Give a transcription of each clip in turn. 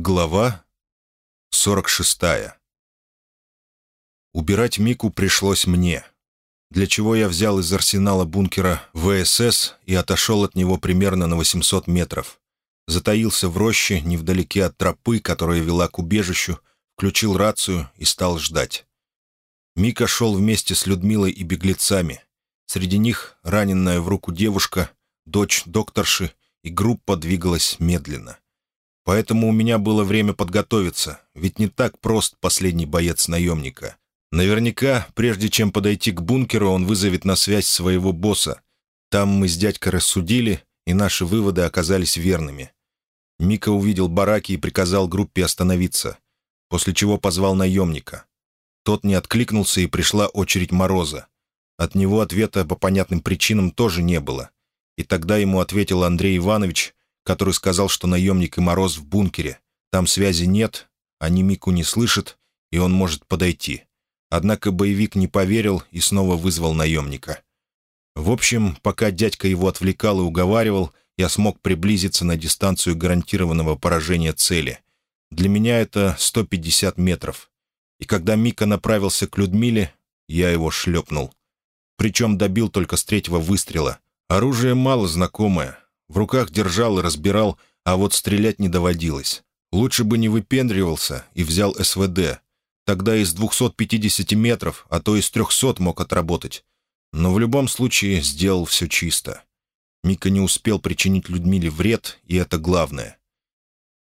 Глава 46 Убирать Мику пришлось мне, для чего я взял из арсенала бункера ВСС и отошел от него примерно на 800 метров. Затаился в роще, невдалеке от тропы, которая вела к убежищу, включил рацию и стал ждать. Мика шел вместе с Людмилой и беглецами. Среди них раненная в руку девушка, дочь докторши, и группа двигалась медленно — Поэтому у меня было время подготовиться, ведь не так прост последний боец наемника. Наверняка, прежде чем подойти к бункеру, он вызовет на связь своего босса. Там мы с дядькой рассудили, и наши выводы оказались верными. Мика увидел бараки и приказал группе остановиться, после чего позвал наемника. Тот не откликнулся, и пришла очередь Мороза. От него ответа по понятным причинам тоже не было. И тогда ему ответил Андрей Иванович, который сказал, что наемник и Мороз в бункере. Там связи нет, они Мику не слышат, и он может подойти. Однако боевик не поверил и снова вызвал наемника. В общем, пока дядька его отвлекал и уговаривал, я смог приблизиться на дистанцию гарантированного поражения цели. Для меня это 150 метров. И когда Мика направился к Людмиле, я его шлепнул. Причем добил только с третьего выстрела. Оружие мало знакомое, в руках держал и разбирал, а вот стрелять не доводилось. Лучше бы не выпендривался и взял СВД. Тогда из 250 метров, а то из 300 мог отработать. Но в любом случае сделал все чисто. Мика не успел причинить Людмиле вред, и это главное.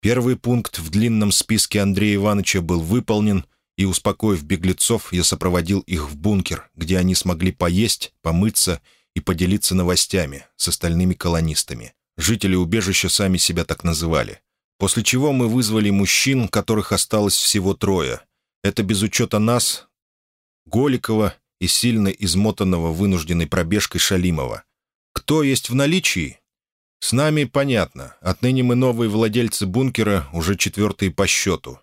Первый пункт в длинном списке Андрея Ивановича был выполнен, и, успокоив беглецов, я сопроводил их в бункер, где они смогли поесть, помыться и поделиться новостями с остальными колонистами. Жители убежища сами себя так называли. После чего мы вызвали мужчин, которых осталось всего трое. Это без учета нас, Голикова и сильно измотанного вынужденной пробежкой Шалимова. Кто есть в наличии? С нами понятно. Отныне мы новые владельцы бункера, уже четвертые по счету.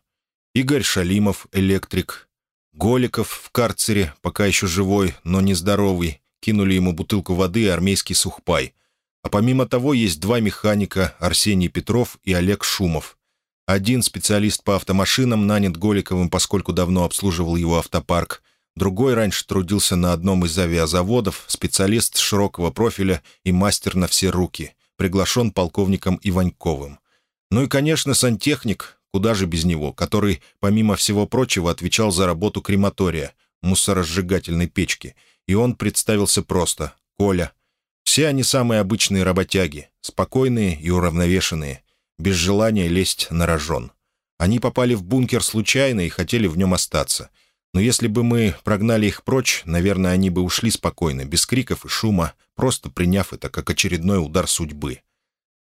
Игорь Шалимов, электрик. Голиков в карцере, пока еще живой, но нездоровый кинули ему бутылку воды и армейский сухпай. А помимо того есть два механика, Арсений Петров и Олег Шумов. Один специалист по автомашинам нанят Голиковым, поскольку давно обслуживал его автопарк. Другой раньше трудился на одном из авиазаводов, специалист широкого профиля и мастер на все руки, приглашен полковником Иваньковым. Ну и, конечно, сантехник, куда же без него, который, помимо всего прочего, отвечал за работу крематория, мусоросжигательной печки — и он представился просто — Коля. Все они самые обычные работяги, спокойные и уравновешенные, без желания лезть на рожон. Они попали в бункер случайно и хотели в нем остаться. Но если бы мы прогнали их прочь, наверное, они бы ушли спокойно, без криков и шума, просто приняв это как очередной удар судьбы.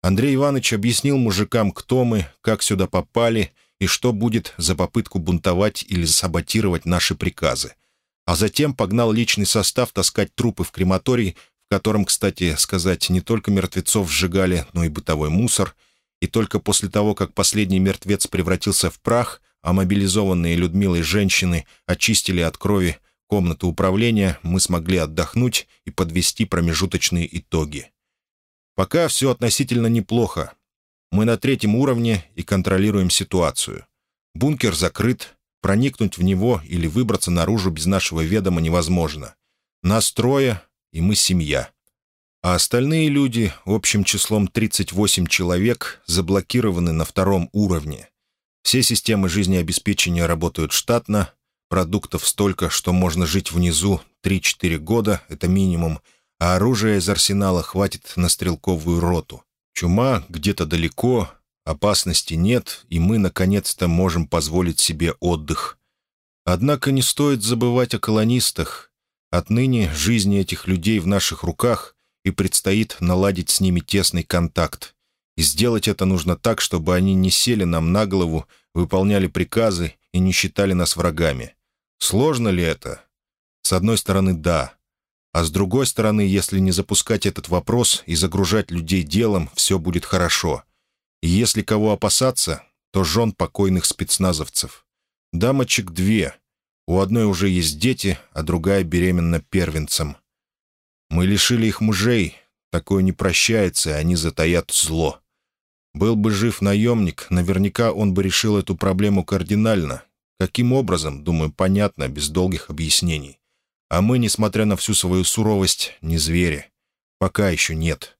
Андрей Иванович объяснил мужикам, кто мы, как сюда попали и что будет за попытку бунтовать или саботировать наши приказы — а затем погнал личный состав таскать трупы в крематорий, в котором, кстати сказать, не только мертвецов сжигали, но и бытовой мусор, и только после того, как последний мертвец превратился в прах, а мобилизованные Людмилой женщины очистили от крови комнату управления, мы смогли отдохнуть и подвести промежуточные итоги. Пока все относительно неплохо. Мы на третьем уровне и контролируем ситуацию. Бункер закрыт, Проникнуть в него или выбраться наружу без нашего ведома невозможно. Нас трое, и мы семья. А остальные люди, общим числом 38 человек, заблокированы на втором уровне. Все системы жизнеобеспечения работают штатно, продуктов столько, что можно жить внизу 3-4 года, это минимум, а оружия из арсенала хватит на стрелковую роту. Чума где-то далеко, Опасности нет, и мы, наконец-то, можем позволить себе отдых. Однако не стоит забывать о колонистах. Отныне жизни этих людей в наших руках, и предстоит наладить с ними тесный контакт. И сделать это нужно так, чтобы они не сели нам на голову, выполняли приказы и не считали нас врагами. Сложно ли это? С одной стороны, да. А с другой стороны, если не запускать этот вопрос и загружать людей делом, все будет хорошо — если кого опасаться, то жен покойных спецназовцев. Дамочек две. У одной уже есть дети, а другая беременна первенцем. Мы лишили их мужей. Такое не прощается, и они затаят зло. Был бы жив наемник, наверняка он бы решил эту проблему кардинально. Каким образом, думаю, понятно, без долгих объяснений. А мы, несмотря на всю свою суровость, не звери. Пока еще нет.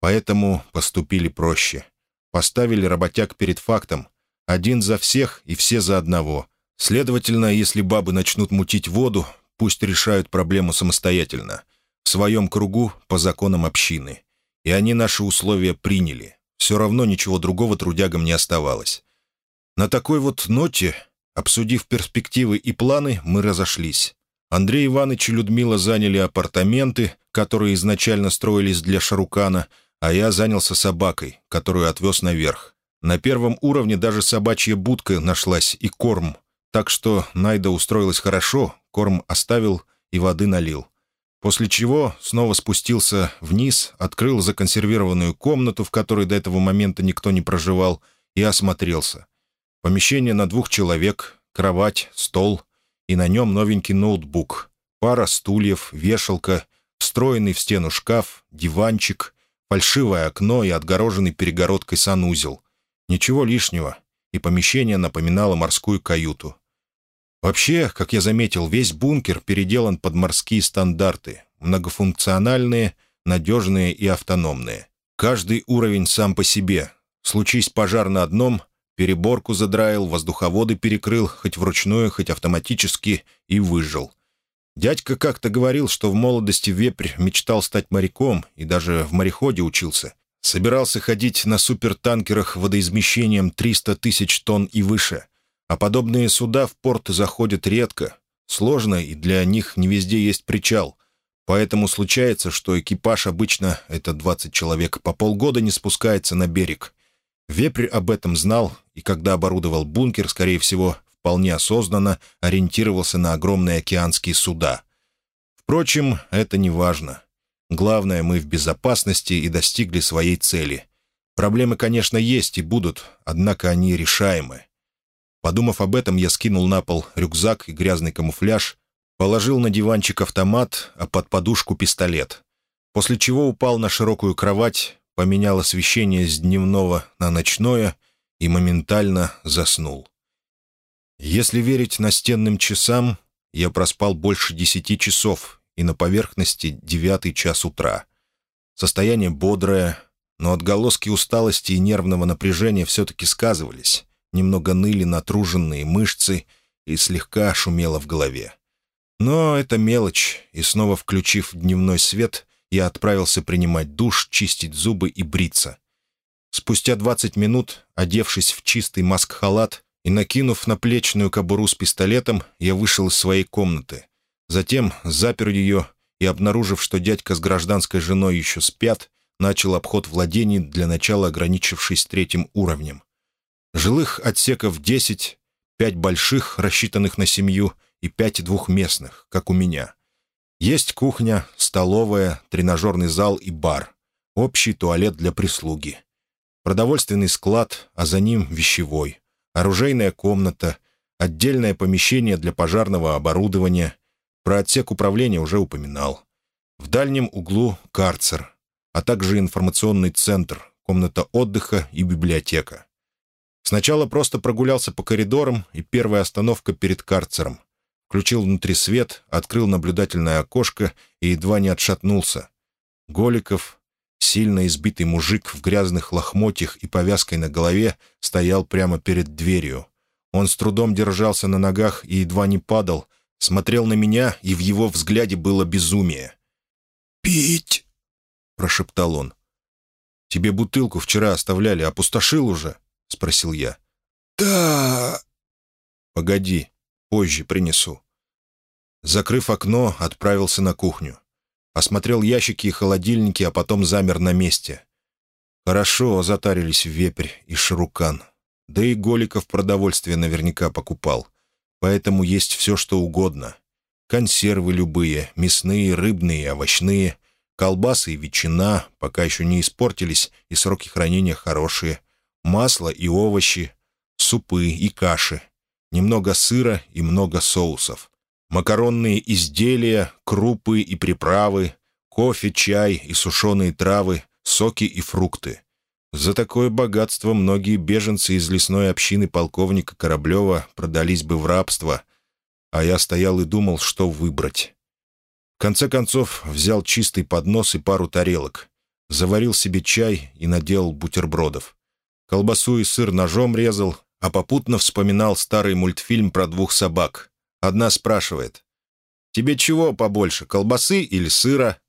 Поэтому поступили проще. Поставили работяг перед фактом. Один за всех и все за одного. Следовательно, если бабы начнут мутить воду, пусть решают проблему самостоятельно. В своем кругу, по законам общины. И они наши условия приняли. Все равно ничего другого трудягам не оставалось. На такой вот ноте, обсудив перспективы и планы, мы разошлись. Андрей Иванович и Людмила заняли апартаменты, которые изначально строились для Шарукана, а я занялся собакой, которую отвез наверх. На первом уровне даже собачья будка нашлась и корм, так что Найда устроилась хорошо, корм оставил и воды налил. После чего снова спустился вниз, открыл законсервированную комнату, в которой до этого момента никто не проживал, и осмотрелся. Помещение на двух человек, кровать, стол, и на нем новенький ноутбук, пара стульев, вешалка, встроенный в стену шкаф, диванчик, фальшивое окно и отгороженный перегородкой санузел. Ничего лишнего, и помещение напоминало морскую каюту. Вообще, как я заметил, весь бункер переделан под морские стандарты, многофункциональные, надежные и автономные. Каждый уровень сам по себе. Случись пожар на одном, переборку задраил, воздуховоды перекрыл, хоть вручную, хоть автоматически, и выжил. Дядька как-то говорил, что в молодости вепрь мечтал стать моряком и даже в мореходе учился. Собирался ходить на супертанкерах водоизмещением 300 тысяч тонн и выше — а подобные суда в порт заходят редко. Сложно, и для них не везде есть причал. Поэтому случается, что экипаж обычно, это 20 человек, по полгода не спускается на берег. Вепрь об этом знал, и когда оборудовал бункер, скорее всего, вполне осознанно ориентировался на огромные океанские суда. Впрочем, это не важно. Главное, мы в безопасности и достигли своей цели. Проблемы, конечно, есть и будут, однако они решаемы. Подумав об этом, я скинул на пол рюкзак и грязный камуфляж, положил на диванчик автомат, а под подушку пистолет. После чего упал на широкую кровать, поменял освещение с дневного на ночное и моментально заснул. Если верить настенным часам, я проспал больше десяти часов и на поверхности девятый час утра. Состояние бодрое, но отголоски усталости и нервного напряжения все-таки сказывались немного ныли натруженные мышцы и слегка шумело в голове. Но это мелочь, и снова включив дневной свет, я отправился принимать душ, чистить зубы и бриться. Спустя двадцать минут, одевшись в чистый маск-халат и накинув на плечную кобуру с пистолетом, я вышел из своей комнаты. Затем запер ее и, обнаружив, что дядька с гражданской женой еще спят, начал обход владений, для начала ограничившись третьим уровнем. Жилых отсеков десять, пять больших, рассчитанных на семью, и пять двухместных, как у меня. Есть кухня, столовая, тренажерный зал и бар. Общий туалет для прислуги. Продовольственный склад, а за ним вещевой. Оружейная комната, отдельное помещение для пожарного оборудования. Про отсек управления уже упоминал. В дальнем углу карцер, а также информационный центр, комната отдыха и библиотека. Сначала просто прогулялся по коридорам, и первая остановка перед карцером. Включил внутри свет, открыл наблюдательное окошко и едва не отшатнулся. Голиков, сильно избитый мужик в грязных лохмотьях и повязкой на голове, стоял прямо перед дверью. Он с трудом держался на ногах и едва не падал, смотрел на меня, и в его взгляде было безумие. «Пить!» — прошептал он. «Тебе бутылку вчера оставляли, опустошил уже?» — спросил я. «Да...» «Погоди, позже принесу». Закрыв окно, отправился на кухню. Осмотрел ящики и холодильники, а потом замер на месте. Хорошо затарились вепрь и шарукан. Да и Голиков продовольствие наверняка покупал. Поэтому есть все, что угодно. Консервы любые, мясные, рыбные, овощные, колбасы и ветчина, пока еще не испортились, и сроки хранения хорошие масло и овощи, супы и каши, немного сыра и много соусов, макаронные изделия, крупы и приправы, кофе, чай и сушеные травы, соки и фрукты. За такое богатство многие беженцы из лесной общины полковника Кораблева продались бы в рабство, а я стоял и думал, что выбрать. В конце концов, взял чистый поднос и пару тарелок, заварил себе чай и наделал бутербродов. Колбасу и сыр ножом резал, а попутно вспоминал старый мультфильм про двух собак. Одна спрашивает, «Тебе чего побольше, колбасы или сыра?»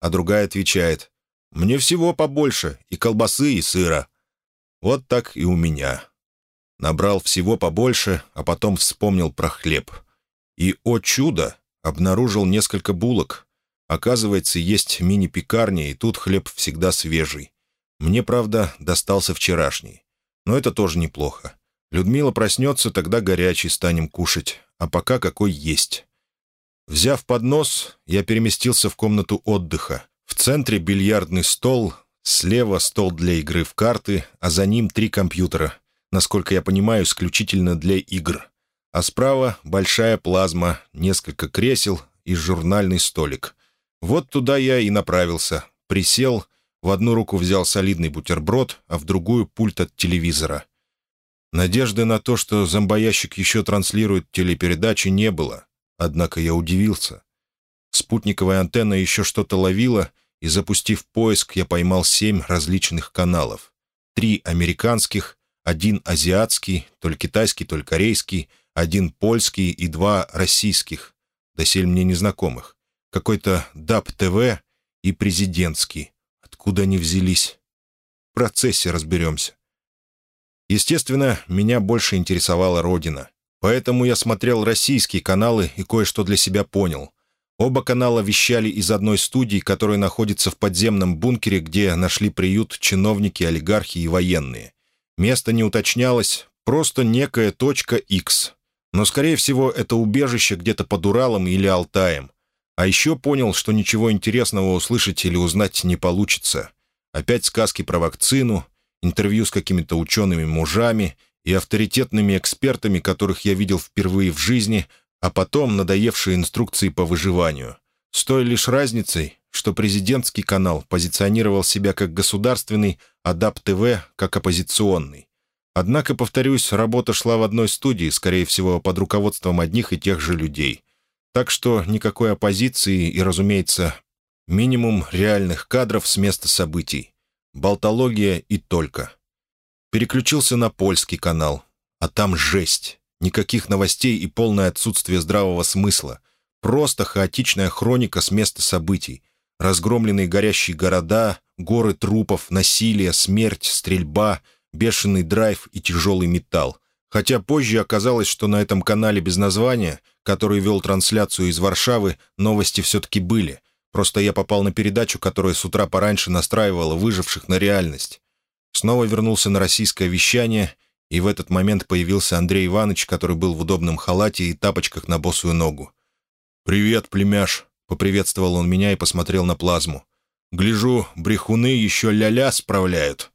А другая отвечает, «Мне всего побольше, и колбасы, и сыра». Вот так и у меня. Набрал всего побольше, а потом вспомнил про хлеб. И, о чудо, обнаружил несколько булок. Оказывается, есть мини-пекарня, и тут хлеб всегда свежий. Мне, правда, достался вчерашний. Но это тоже неплохо. Людмила проснется, тогда горячий станем кушать, а пока какой есть. Взяв поднос, я переместился в комнату отдыха. В центре бильярдный стол, слева стол для игры в карты, а за ним три компьютера, насколько я понимаю, исключительно для игр. А справа большая плазма, несколько кресел и журнальный столик. Вот туда я и направился. Присел, в одну руку взял солидный бутерброд, а в другую — пульт от телевизора. Надежды на то, что зомбоящик еще транслирует телепередачи, не было. Однако я удивился. Спутниковая антенна еще что-то ловила, и, запустив поиск, я поймал семь различных каналов. Три американских, один азиатский, то ли китайский, то ли корейский, один польский и два российских, досель мне незнакомых. Какой-то ДАП-ТВ и президентский. Откуда они взялись? В процессе разберемся. Естественно, меня больше интересовала родина. Поэтому я смотрел российские каналы и кое-что для себя понял. Оба канала вещали из одной студии, которая находится в подземном бункере, где нашли приют чиновники, олигархи и военные. Место не уточнялось, просто некая точка X. Но, скорее всего, это убежище где-то под Уралом или Алтаем. А еще понял, что ничего интересного услышать или узнать не получится. Опять сказки про вакцину, интервью с какими-то учеными-мужами и авторитетными экспертами, которых я видел впервые в жизни, а потом надоевшие инструкции по выживанию. С той лишь разницей, что президентский канал позиционировал себя как государственный, а ДАП-ТВ — как оппозиционный. Однако, повторюсь, работа шла в одной студии, скорее всего, под руководством одних и тех же людей. Так что никакой оппозиции и, разумеется, минимум реальных кадров с места событий. Болтология и только. Переключился на польский канал. А там жесть. Никаких новостей и полное отсутствие здравого смысла. Просто хаотичная хроника с места событий. Разгромленные горящие города, горы трупов, насилие, смерть, стрельба, бешеный драйв и тяжелый металл. Хотя позже оказалось, что на этом канале без названия, который вел трансляцию из Варшавы, новости все-таки были. Просто я попал на передачу, которая с утра пораньше настраивала выживших на реальность. Снова вернулся на российское вещание, и в этот момент появился Андрей Иванович, который был в удобном халате и тапочках на босую ногу. «Привет, племяш!» — поприветствовал он меня и посмотрел на плазму. «Гляжу, брехуны еще ля-ля справляют».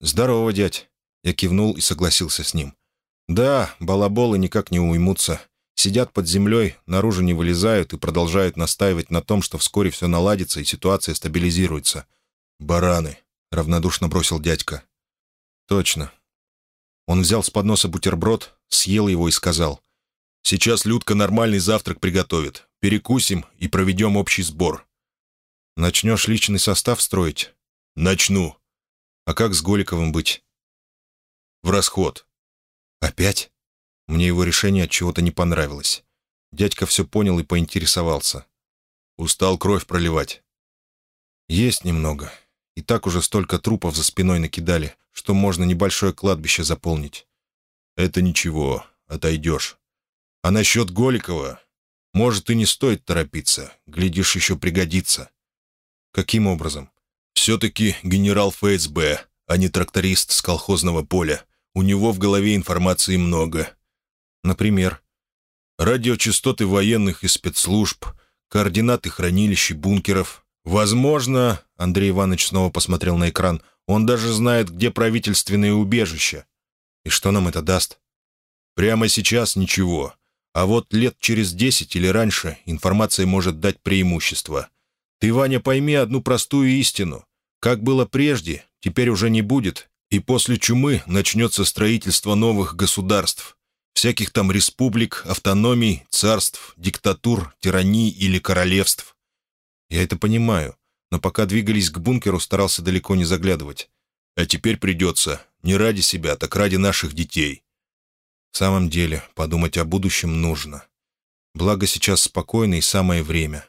«Здорово, дядь!» — я кивнул и согласился с ним. «Да, балаболы никак не уймутся. Сидят под землей, наружу не вылезают и продолжают настаивать на том, что вскоре все наладится и ситуация стабилизируется. «Бараны», — равнодушно бросил дядька. «Точно». Он взял с подноса бутерброд, съел его и сказал. «Сейчас Людка нормальный завтрак приготовит. Перекусим и проведем общий сбор». «Начнешь личный состав строить?» «Начну». «А как с Голиковым быть?» «В расход». «Опять?» Мне его решение от чего-то не понравилось. Дядька все понял и поинтересовался. Устал кровь проливать. Есть немного. И так уже столько трупов за спиной накидали, что можно небольшое кладбище заполнить. Это ничего, отойдешь. А насчет Голикова, может, и не стоит торопиться. Глядишь, еще пригодится. Каким образом? Все-таки генерал ФСБ, а не тракторист с колхозного поля. У него в голове информации много. Например, радиочастоты военных и спецслужб, координаты хранилищ и бункеров. Возможно, Андрей Иванович снова посмотрел на экран, он даже знает, где правительственные убежища. И что нам это даст? Прямо сейчас ничего. А вот лет через десять или раньше информация может дать преимущество. Ты, Ваня, пойми одну простую истину. Как было прежде, теперь уже не будет, и после чумы начнется строительство новых государств, всяких там республик, автономий, царств, диктатур, тираний или королевств. Я это понимаю, но пока двигались к бункеру, старался далеко не заглядывать. А теперь придется не ради себя, так ради наших детей. В самом деле, подумать о будущем нужно. Благо сейчас спокойно и самое время.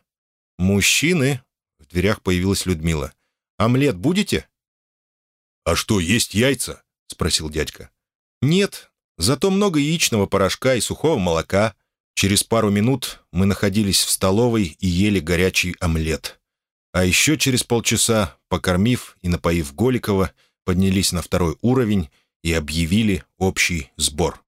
«Мужчины!» — в дверях появилась Людмила. «Омлет будете?» «А что, есть яйца?» — спросил дядька. «Нет, зато много яичного порошка и сухого молока». Через пару минут мы находились в столовой и ели горячий омлет. А еще через полчаса, покормив и напоив Голикова, поднялись на второй уровень и объявили общий сбор.